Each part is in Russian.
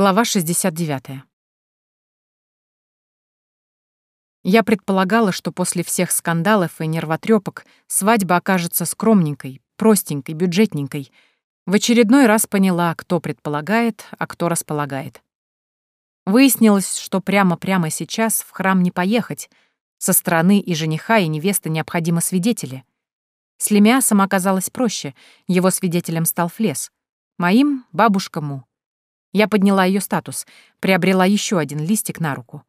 Глава 69. Я предполагала, что после всех скандалов и нервотрепок свадьба окажется скромненькой, простенькой, бюджетненькой. В очередной раз поняла, кто предполагает, а кто располагает. Выяснилось, что прямо-прямо сейчас в храм не поехать. Со стороны и жениха, и невесты необходимы свидетели. С Лемиасом оказалось проще, его свидетелем стал Флес. Моим — бабушка Му. Я подняла ее статус, приобрела еще один листик на руку.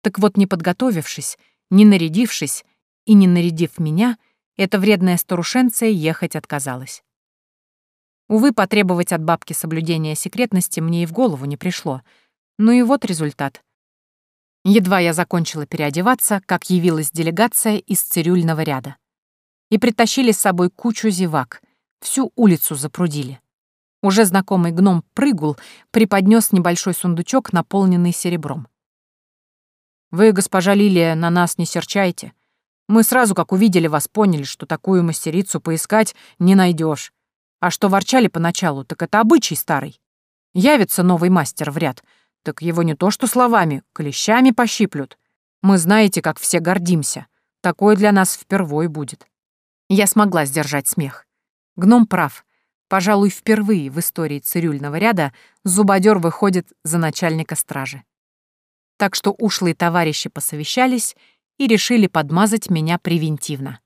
Так вот, не подготовившись, не нарядившись и не нарядив меня, эта вредная старушенция ехать отказалась. Увы, потребовать от бабки соблюдения секретности мне и в голову не пришло. Ну и вот результат. Едва я закончила переодеваться, как явилась делегация из цирюльного ряда. И притащили с собой кучу зевак, всю улицу запрудили. Уже знакомый гном прыгул, преподнес небольшой сундучок, наполненный серебром. «Вы, госпожа Лилия, на нас не серчайте. Мы сразу, как увидели вас, поняли, что такую мастерицу поискать не найдешь. А что ворчали поначалу, так это обычай старый. Явится новый мастер в ряд, так его не то что словами, клещами пощиплют. Мы знаете, как все гордимся. Такое для нас впервой будет». Я смогла сдержать смех. Гном прав — Пожалуй, впервые в истории цирюльного ряда зубодер выходит за начальника стражи. Так что ушлые товарищи посовещались и решили подмазать меня превентивно.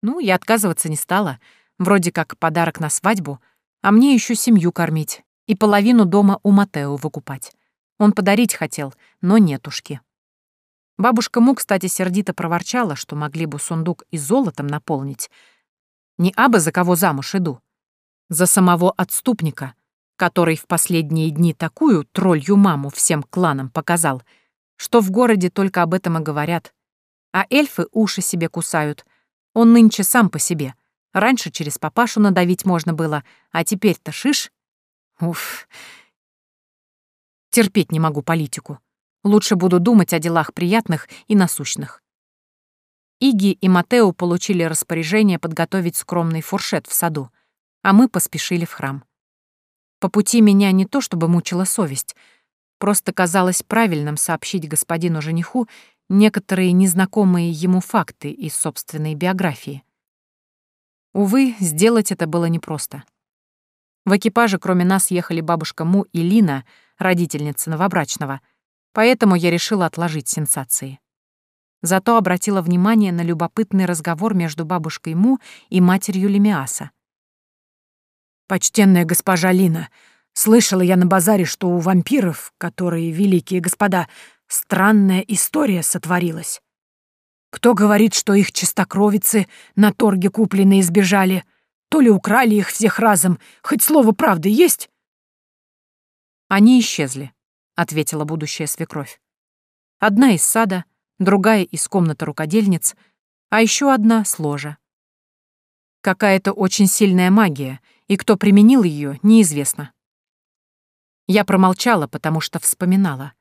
Ну, я отказываться не стала, вроде как подарок на свадьбу, а мне еще семью кормить и половину дома у Матео выкупать. Он подарить хотел, но нетушки. Бабушка Му, кстати, сердито проворчала, что могли бы сундук и золотом наполнить. Не абы за кого замуж иду, за самого отступника, который в последние дни такую троллью маму всем кланам показал, что в городе только об этом и говорят. А эльфы уши себе кусают. Он нынче сам по себе. Раньше через папашу надавить можно было, а теперь-то шиш. Уф. Терпеть не могу политику. Лучше буду думать о делах приятных и насущных. Иги и Матео получили распоряжение подготовить скромный фуршет в саду а мы поспешили в храм. По пути меня не то чтобы мучила совесть, просто казалось правильным сообщить господину жениху некоторые незнакомые ему факты из собственной биографии. Увы, сделать это было непросто. В экипаже кроме нас ехали бабушка Му и Лина, родительница новобрачного, поэтому я решила отложить сенсации. Зато обратила внимание на любопытный разговор между бабушкой Му и матерью Лемиаса. «Почтенная госпожа Лина, слышала я на базаре, что у вампиров, которые великие господа, странная история сотворилась. Кто говорит, что их чистокровицы на торге купленные сбежали, то ли украли их всех разом, хоть слово правды есть?» «Они исчезли», — ответила будущая свекровь. «Одна из сада, другая из комнаты рукодельниц, а еще одна — с ложа. Какая-то очень сильная магия — и кто применил ее, неизвестно. Я промолчала, потому что вспоминала.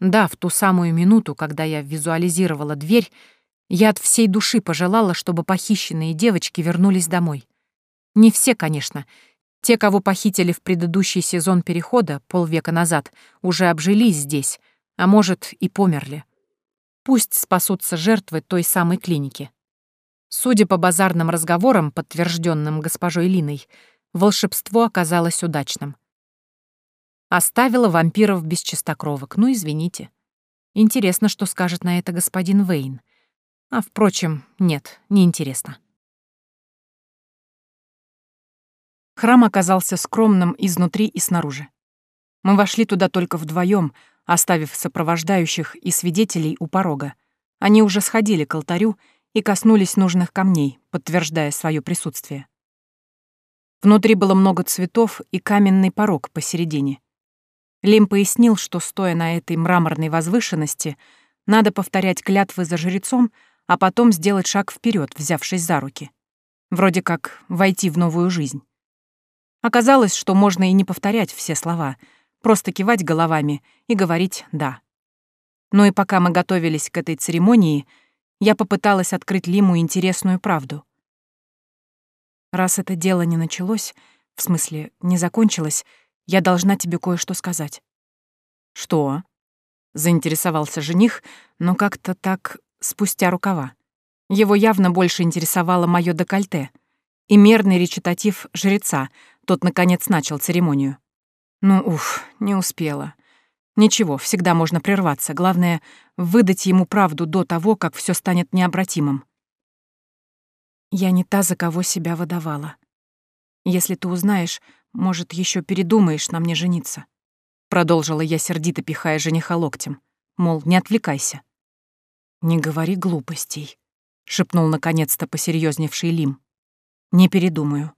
Да, в ту самую минуту, когда я визуализировала дверь, я от всей души пожелала, чтобы похищенные девочки вернулись домой. Не все, конечно. Те, кого похитили в предыдущий сезон перехода, полвека назад, уже обжились здесь, а может, и померли. Пусть спасутся жертвы той самой клиники. Судя по базарным разговорам, подтвержденным госпожой Линой, волшебство оказалось удачным. Оставила вампиров без чистокровок, ну извините. Интересно, что скажет на это господин Вейн. А, впрочем, нет, неинтересно. Храм оказался скромным изнутри и снаружи. Мы вошли туда только вдвоем, оставив сопровождающих и свидетелей у порога. Они уже сходили к алтарю и коснулись нужных камней, подтверждая свое присутствие. Внутри было много цветов и каменный порог посередине. Лим пояснил, что, стоя на этой мраморной возвышенности, надо повторять клятвы за жрецом, а потом сделать шаг вперед, взявшись за руки. Вроде как войти в новую жизнь. Оказалось, что можно и не повторять все слова, просто кивать головами и говорить «да». Но и пока мы готовились к этой церемонии — я попыталась открыть Лиму интересную правду. Раз это дело не началось, в смысле, не закончилось, я должна тебе кое-что сказать. «Что?» — заинтересовался жених, но как-то так спустя рукава. Его явно больше интересовало мое декольте и мерный речитатив жреца, тот, наконец, начал церемонию. Ну, уф, не успела. Ничего, всегда можно прерваться. Главное — выдать ему правду до того, как все станет необратимым. Я не та, за кого себя выдавала. Если ты узнаешь, может, еще передумаешь на мне жениться. Продолжила я сердито, пихая жениха локтем. Мол, не отвлекайся. Не говори глупостей, шепнул наконец-то посерьезневший Лим. Не передумаю.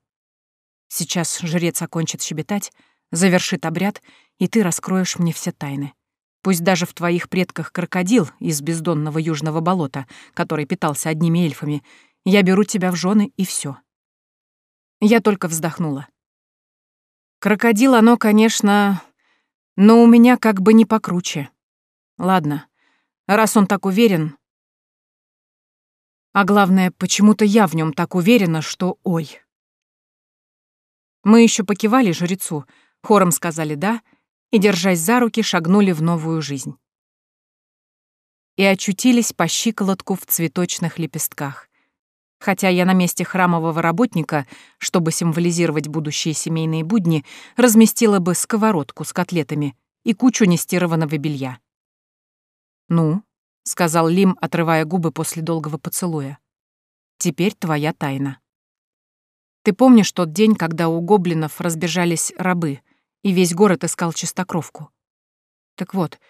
Сейчас жрец окончит щебетать, завершит обряд, и ты раскроешь мне все тайны. Пусть даже в твоих предках крокодил из бездонного южного болота, который питался одними эльфами, я беру тебя в жены и все. Я только вздохнула. Крокодил оно, конечно, но у меня как бы не покруче. Ладно, раз он так уверен... А главное, почему-то я в нем так уверена, что ой. Мы еще покивали жрецу, хором сказали «да» и, держась за руки, шагнули в новую жизнь. И очутились по щиколотку в цветочных лепестках хотя я на месте храмового работника, чтобы символизировать будущие семейные будни, разместила бы сковородку с котлетами и кучу нестированного белья. «Ну», — сказал Лим, отрывая губы после долгого поцелуя, — «теперь твоя тайна». Ты помнишь тот день, когда у гоблинов разбежались рабы, и весь город искал чистокровку? Так вот,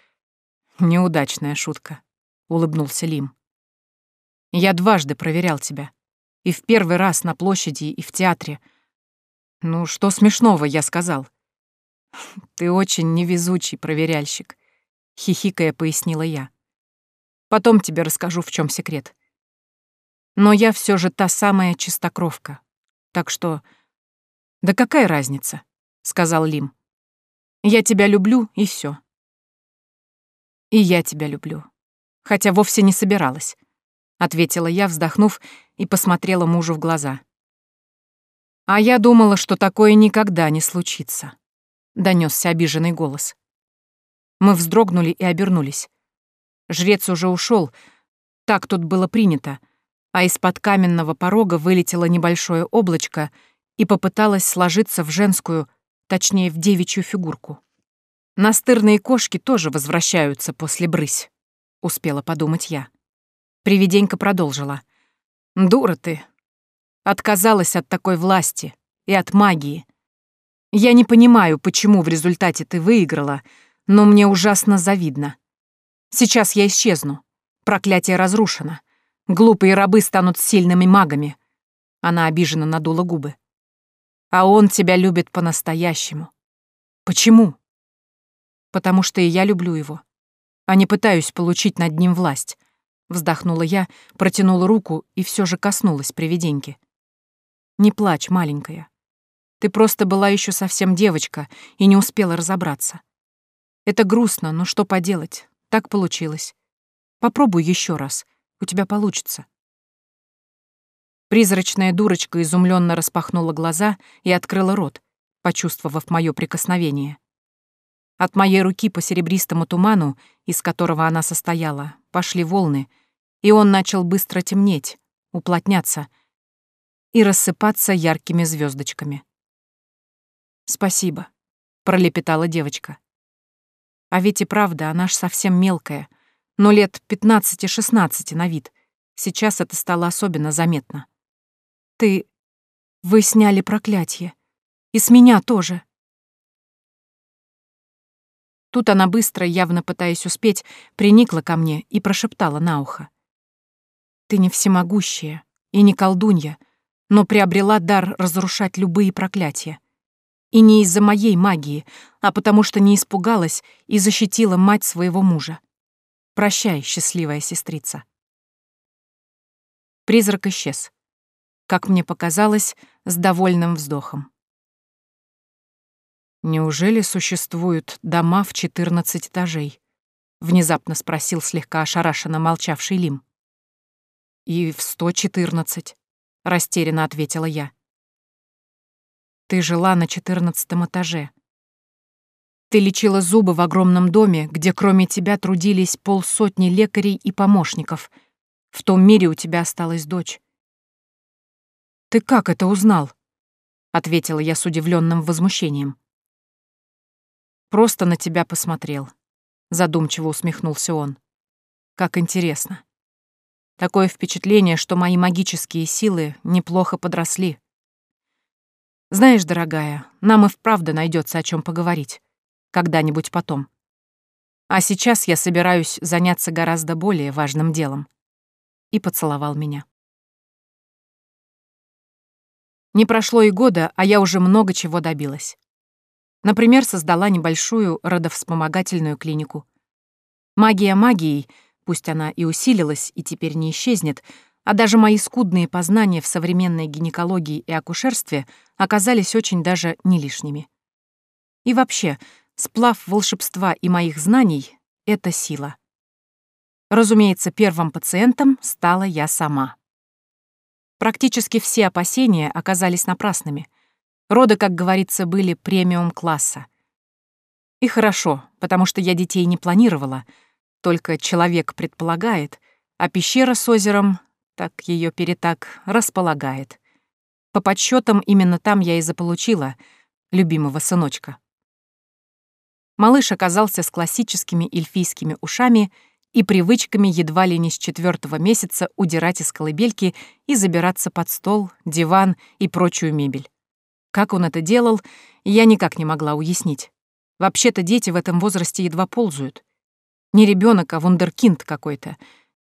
неудачная шутка, — улыбнулся Лим. Я дважды проверял тебя. И в первый раз на площади, и в театре. Ну, что смешного, я сказал. Ты очень невезучий проверяльщик, хихикая пояснила я. Потом тебе расскажу, в чем секрет. Но я все же та самая чистокровка. Так что... Да какая разница, сказал Лим. Я тебя люблю, и все. И я тебя люблю. Хотя вовсе не собиралась. — ответила я, вздохнув, и посмотрела мужу в глаза. «А я думала, что такое никогда не случится», — донесся обиженный голос. Мы вздрогнули и обернулись. Жрец уже ушел, так тут было принято, а из-под каменного порога вылетело небольшое облачко и попыталось сложиться в женскую, точнее, в девичью фигурку. «Настырные кошки тоже возвращаются после брысь», — успела подумать я. Привиденька продолжила. «Дура ты. Отказалась от такой власти и от магии. Я не понимаю, почему в результате ты выиграла, но мне ужасно завидно. Сейчас я исчезну. Проклятие разрушено. Глупые рабы станут сильными магами». Она обиженно надула губы. «А он тебя любит по-настоящему. Почему?» «Потому что и я люблю его, а не пытаюсь получить над ним власть. Вздохнула я, протянула руку и все же коснулась привиденьки. «Не плачь, маленькая. Ты просто была еще совсем девочка и не успела разобраться. Это грустно, но что поделать, так получилось. Попробуй еще раз, у тебя получится». Призрачная дурочка изумленно распахнула глаза и открыла рот, почувствовав мое прикосновение. От моей руки по серебристому туману, из которого она состояла, пошли волны, и он начал быстро темнеть, уплотняться и рассыпаться яркими звездочками. «Спасибо», — пролепетала девочка. А ведь и правда, она ж совсем мелкая, но лет 15-16 на вид. Сейчас это стало особенно заметно. «Ты... Вы сняли проклятие. И с меня тоже», Тут она быстро, явно пытаясь успеть, приникла ко мне и прошептала на ухо. «Ты не всемогущая и не колдунья, но приобрела дар разрушать любые проклятия. И не из-за моей магии, а потому что не испугалась и защитила мать своего мужа. Прощай, счастливая сестрица». Призрак исчез. Как мне показалось, с довольным вздохом. «Неужели существуют дома в четырнадцать этажей?» — внезапно спросил слегка ошарашенно молчавший Лим. «И в сто четырнадцать», — растерянно ответила я. «Ты жила на четырнадцатом этаже». Ты лечила зубы в огромном доме, где кроме тебя трудились полсотни лекарей и помощников. В том мире у тебя осталась дочь. «Ты как это узнал?» — ответила я с удивленным возмущением. «Просто на тебя посмотрел», — задумчиво усмехнулся он. «Как интересно. Такое впечатление, что мои магические силы неплохо подросли. Знаешь, дорогая, нам и вправду найдется о чем поговорить когда-нибудь потом. А сейчас я собираюсь заняться гораздо более важным делом. И поцеловал меня. Не прошло и года, а я уже много чего добилась. Например, создала небольшую родовспомогательную клинику. Магия магией, пусть она и усилилась и теперь не исчезнет, а даже мои скудные познания в современной гинекологии и акушерстве оказались очень даже не лишними. И вообще, Сплав волшебства и моих знаний — это сила. Разумеется, первым пациентом стала я сама. Практически все опасения оказались напрасными. Роды, как говорится, были премиум-класса. И хорошо, потому что я детей не планировала, только человек предполагает, а пещера с озером, так ее перетак, располагает. По подсчетам именно там я и заполучила любимого сыночка. Малыш оказался с классическими эльфийскими ушами и привычками едва ли не с четвертого месяца удирать из колыбельки и забираться под стол, диван и прочую мебель. Как он это делал, я никак не могла уяснить. Вообще-то дети в этом возрасте едва ползают. Не ребенок, а вундеркинд какой-то.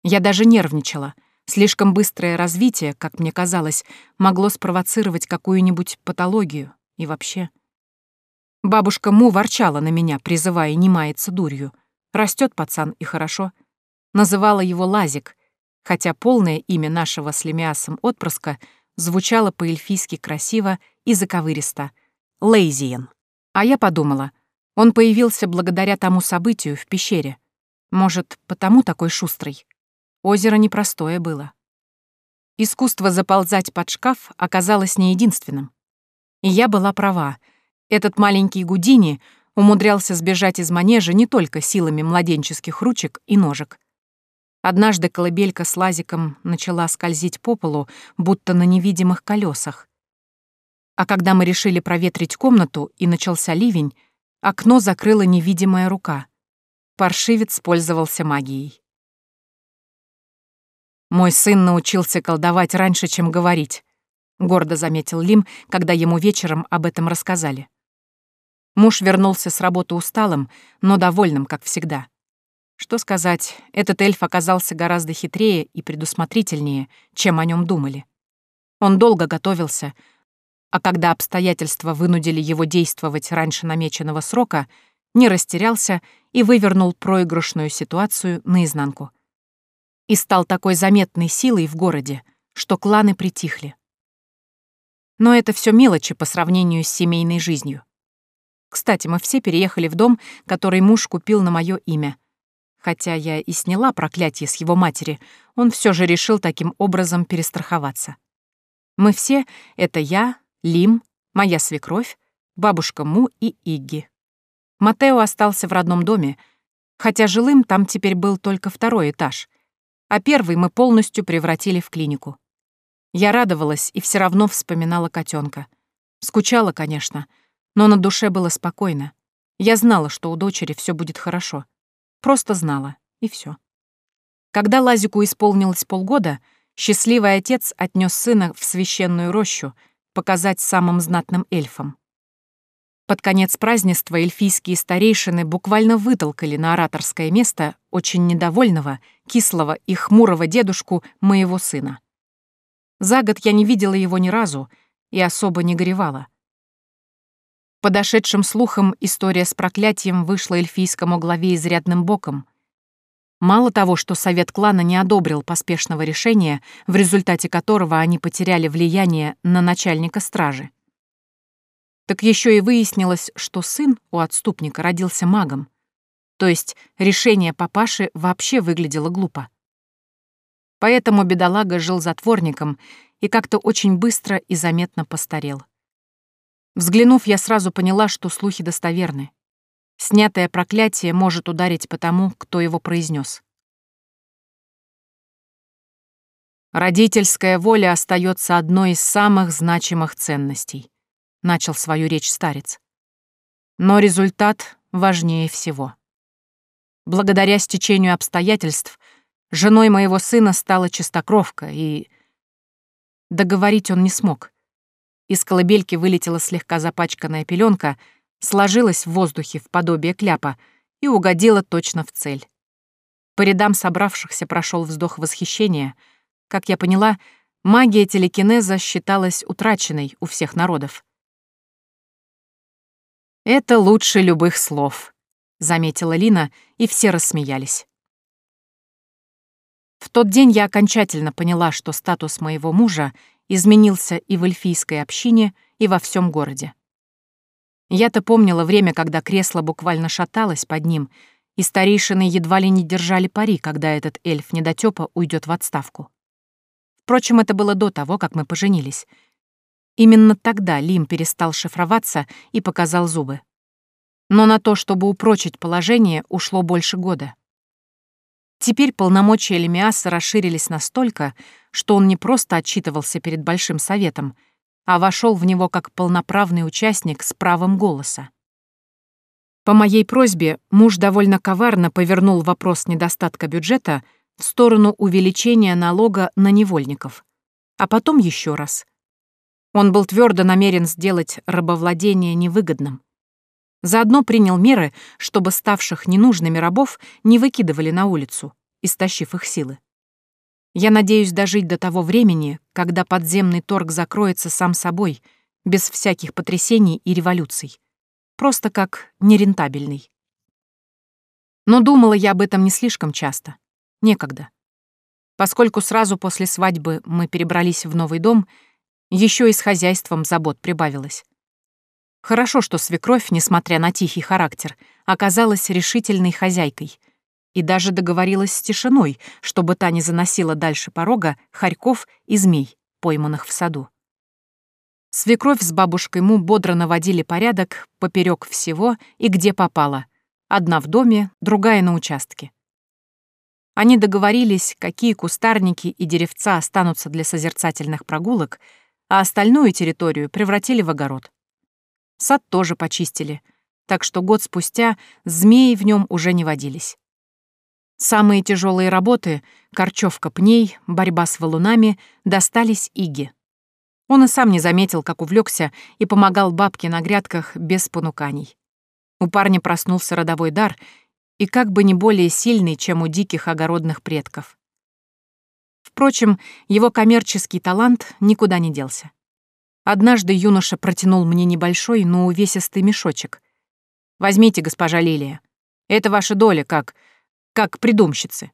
Я даже нервничала. Слишком быстрое развитие, как мне казалось, могло спровоцировать какую-нибудь патологию. И вообще... Бабушка Му ворчала на меня, призывая не маяться дурью. Растет пацан и хорошо. Называла его Лазик, хотя полное имя нашего с Лемиасом отпрыска звучало по-эльфийски красиво и заковыристо — Лейзиен. А я подумала, он появился благодаря тому событию в пещере. Может, потому такой шустрый. Озеро непростое было. Искусство заползать под шкаф оказалось не единственным. И я была права — этот маленький Гудини умудрялся сбежать из манежа не только силами младенческих ручек и ножек. Однажды колыбелька с лазиком начала скользить по полу, будто на невидимых колесах. А когда мы решили проветрить комнату и начался ливень, окно закрыла невидимая рука. Паршивец пользовался магией. «Мой сын научился колдовать раньше, чем говорить», — гордо заметил Лим, когда ему вечером об этом рассказали. Муж вернулся с работы усталым, но довольным, как всегда. Что сказать, этот эльф оказался гораздо хитрее и предусмотрительнее, чем о нем думали. Он долго готовился, а когда обстоятельства вынудили его действовать раньше намеченного срока, не растерялся и вывернул проигрышную ситуацию наизнанку. И стал такой заметной силой в городе, что кланы притихли. Но это все мелочи по сравнению с семейной жизнью. Кстати, мы все переехали в дом, который муж купил на мое имя. Хотя я и сняла проклятие с его матери, он все же решил таким образом перестраховаться. Мы все — это я, Лим, моя свекровь, бабушка Му и Игги. Матео остался в родном доме, хотя жилым там теперь был только второй этаж, а первый мы полностью превратили в клинику. Я радовалась и все равно вспоминала котенка. Скучала, конечно — но на душе было спокойно. Я знала, что у дочери все будет хорошо. Просто знала, и все. Когда Лазику исполнилось полгода, счастливый отец отнес сына в священную рощу показать самым знатным эльфам. Под конец празднества эльфийские старейшины буквально вытолкали на ораторское место очень недовольного, кислого и хмурого дедушку моего сына. За год я не видела его ни разу и особо не горевала. Подошедшим слухом история с проклятием вышла эльфийскому главе изрядным боком. Мало того, что совет клана не одобрил поспешного решения, в результате которого они потеряли влияние на начальника стражи, так еще и выяснилось, что сын у отступника родился магом. То есть решение папаши вообще выглядело глупо. Поэтому бедолага жил затворником и как-то очень быстро и заметно постарел. Взглянув, я сразу поняла, что слухи достоверны. Снятое проклятие может ударить по тому, кто его произнес. Родительская воля остается одной из самых значимых ценностей, начал свою речь старец. Но результат важнее всего. Благодаря стечению обстоятельств женой моего сына стала чистокровка, и... Договорить он не смог. Из колыбельки вылетела слегка запачканная пеленка, сложилась в воздухе в подобие кляпа и угодила точно в цель. По рядам собравшихся прошел вздох восхищения — как я поняла, магия телекинеза считалась утраченной у всех народов. «Это лучше любых слов», — заметила Лина, и все рассмеялись. В тот день я окончательно поняла, что статус моего мужа изменился и в эльфийской общине, и во всем городе. Я-то помнила время, когда кресло буквально шаталось под ним, и старейшины едва ли не держали пари, когда этот эльф-недотёпа уйдет в отставку. Впрочем, это было до того, как мы поженились. Именно тогда Лим перестал шифроваться и показал зубы. Но на то, чтобы упрочить положение, ушло больше года. Теперь полномочия Лемиаса расширились настолько, что он не просто отчитывался перед Большим Советом, а вошел в него как полноправный участник с правом голоса. По моей просьбе муж довольно коварно повернул вопрос недостатка бюджета — в сторону увеличения налога на невольников, а потом еще раз. Он был твердо намерен сделать рабовладение невыгодным. Заодно принял меры, чтобы ставших ненужными рабов не выкидывали на улицу, истощив их силы. Я надеюсь дожить до того времени, когда подземный торг закроется сам собой, без всяких потрясений и революций. Просто как нерентабельный. Но думала я об этом не слишком часто. Некогда. Поскольку сразу после свадьбы мы перебрались в новый дом, еще и с хозяйством забот прибавилось. Хорошо, что свекровь, несмотря на тихий характер, оказалась решительной хозяйкой и даже договорилась с тишиной, чтобы та не заносила дальше порога хорьков и змей, пойманных в саду. Свекровь с бабушкой Му бодро наводили порядок поперек всего и где попало. Одна в доме, другая на участке. Они договорились, какие кустарники и деревца останутся для созерцательных прогулок, а остальную территорию превратили в огород. Сад тоже почистили, так что год спустя змеи в нем уже не водились. Самые тяжелые работы — корчевка пней, борьба с валунами — достались Иге. Он и сам не заметил, как увлекся и помогал бабке на грядках без понуканий. У парня проснулся родовой дар, и как бы не более сильный, чем у диких огородных предков. Впрочем, его коммерческий талант никуда не делся. Однажды юноша протянул мне небольшой, но увесистый мешочек. «Возьмите, госпожа Лилия. Это ваша доля, как... как придумщицы».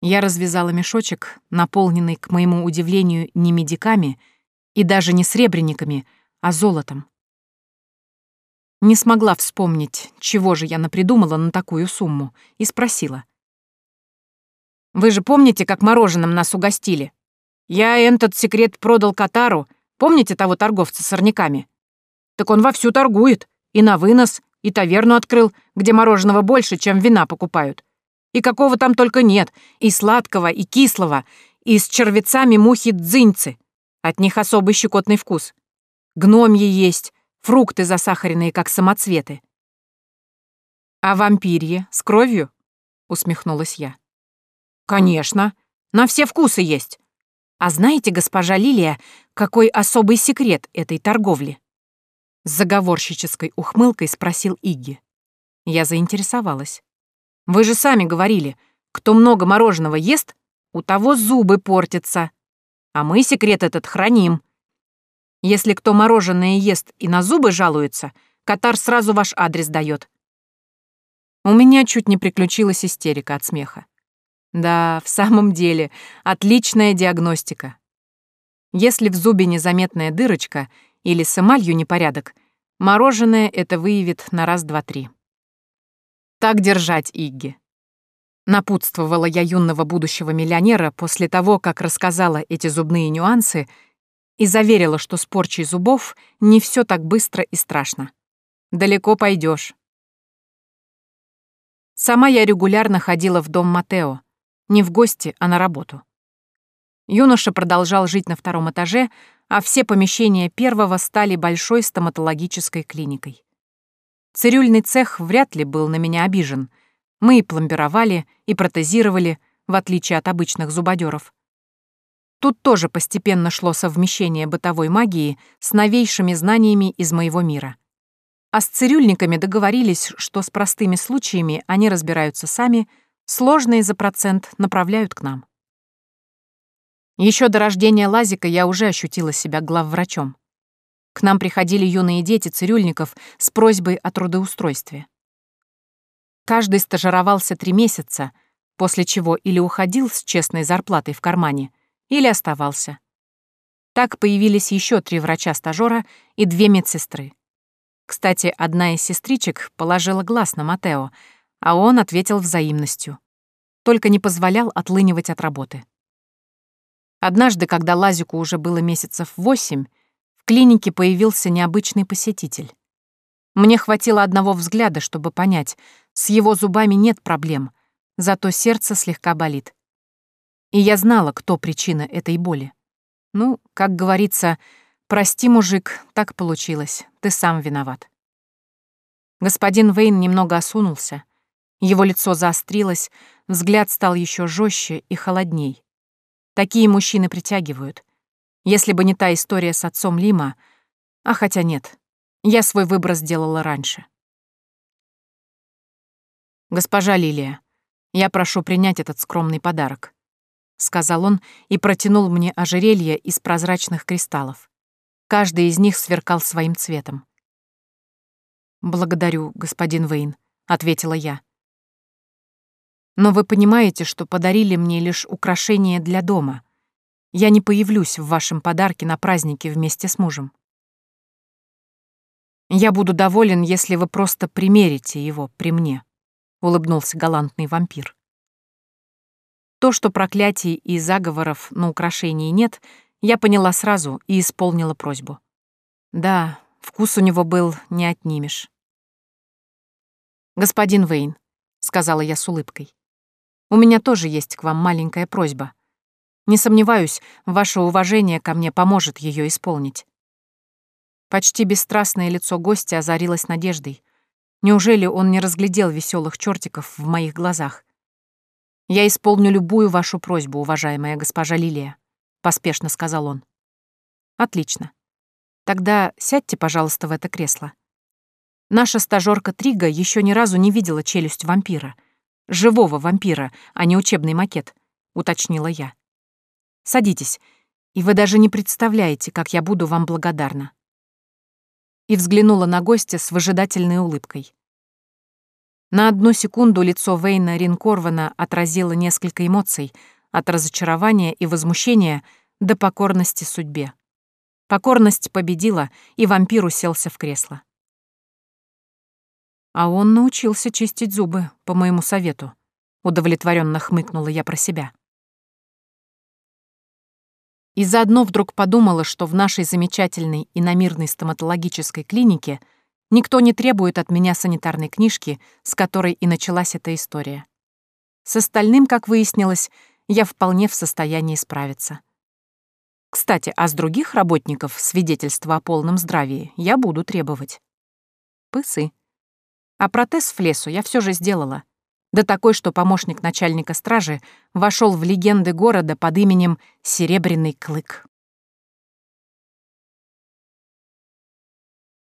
Я развязала мешочек, наполненный, к моему удивлению, не медиками и даже не сребрениками, а золотом. Не смогла вспомнить, чего же я напридумала на такую сумму, и спросила. «Вы же помните, как мороженым нас угостили? Я этот секрет продал Катару, помните того торговца сорняками? Так он вовсю торгует, и на вынос, и таверну открыл, где мороженого больше, чем вина покупают. И какого там только нет, и сладкого, и кислого, и с червецами мухи-дзыньцы. От них особый щекотный вкус. Гномьи есть, Фрукты засахаренные, как самоцветы. «А вампирье с кровью?» — усмехнулась я. «Конечно. На все вкусы есть. А знаете, госпожа Лилия, какой особый секрет этой торговли?» С заговорщической ухмылкой спросил Игги. Я заинтересовалась. «Вы же сами говорили, кто много мороженого ест, у того зубы портятся. А мы секрет этот храним. Если кто мороженое ест и на зубы жалуется, Катар сразу ваш адрес дает. У меня чуть не приключилась истерика от смеха. Да, в самом деле, отличная диагностика. Если в зубе незаметная дырочка или с эмалью непорядок, мороженое это выявит на раз-два-три. Так держать, Игги. Напутствовала я юного будущего миллионера после того, как рассказала эти зубные нюансы и заверила, что с порчей зубов не все так быстро и страшно. Далеко пойдешь. Сама я регулярно ходила в дом Матео. Не в гости, а на работу. Юноша продолжал жить на втором этаже, а все помещения первого стали большой стоматологической клиникой. Цирюльный цех вряд ли был на меня обижен. Мы и пломбировали, и протезировали, в отличие от обычных зубодеров. Тут тоже постепенно шло совмещение бытовой магии с новейшими знаниями из моего мира. А с цирюльниками договорились, что с простыми случаями они разбираются сами, сложные за процент направляют к нам. Еще до рождения Лазика я уже ощутила себя главврачом. К нам приходили юные дети цирюльников с просьбой о трудоустройстве. Каждый стажировался три месяца, после чего или уходил с честной зарплатой в кармане, или оставался. Так появились еще три врача-стажера и две медсестры. Кстати, одна из сестричек положила глаз на Матео, а он ответил взаимностью. Только не позволял отлынивать от работы. Однажды, когда Лазику уже было месяцев восемь, в клинике появился необычный посетитель. Мне хватило одного взгляда, чтобы понять, с его зубами нет проблем, зато сердце слегка болит. И я знала, кто причина этой боли. Ну, как говорится, «Прости, мужик, так получилось, ты сам виноват». Господин Вейн немного осунулся. Его лицо заострилось, взгляд стал еще жестче и холодней. Такие мужчины притягивают. Если бы не та история с отцом Лима... А хотя нет, я свой выбор сделала раньше. «Госпожа Лилия, я прошу принять этот скромный подарок», — сказал он и протянул мне ожерелье из прозрачных кристаллов. Каждый из них сверкал своим цветом. «Благодарю, господин Вейн», — ответила я. «Но вы понимаете, что подарили мне лишь украшение для дома. Я не появлюсь в вашем подарке на празднике вместе с мужем. Я буду доволен, если вы просто примерите его при мне», — улыбнулся галантный вампир. То, что проклятий и заговоров на украшении нет — я поняла сразу и исполнила просьбу. Да, вкус у него был не отнимешь. «Господин Вейн», — сказала я с улыбкой, — «у меня тоже есть к вам маленькая просьба. Не сомневаюсь, ваше уважение ко мне поможет ее исполнить». Почти бесстрастное лицо гостя озарилось надеждой. Неужели он не разглядел веселых чертиков в моих глазах? «Я исполню любую вашу просьбу, уважаемая госпожа Лилия», — поспешно сказал он. «Отлично. Тогда сядьте, пожалуйста, в это кресло. Наша стажёрка Трига еще ни разу не видела челюсть вампира. Живого вампира, а не учебный макет», — уточнила я. «Садитесь, и вы даже не представляете, как я буду вам благодарна». И взглянула на гостя с выжидательной улыбкой. На одну секунду лицо Вейна Ринкорвана отразило несколько эмоций — от разочарования и возмущения до покорности судьбе. Покорность победила, и вампир уселся в кресло. А он научился чистить зубы, по моему совету. Удовлетворенно хмыкнула я про себя. И заодно вдруг подумала, что в нашей замечательной и намирной стоматологической клинике никто не требует от меня санитарной книжки, с которой и началась эта история. С остальным, как выяснилось, я вполне в состоянии справиться. Кстати, а с других работников свидетельства о полном здравии я буду требовать. Пысы. А протез в лесу я все же сделала. Да такой, что помощник начальника стражи вошел в легенды города под именем Серебряный Клык.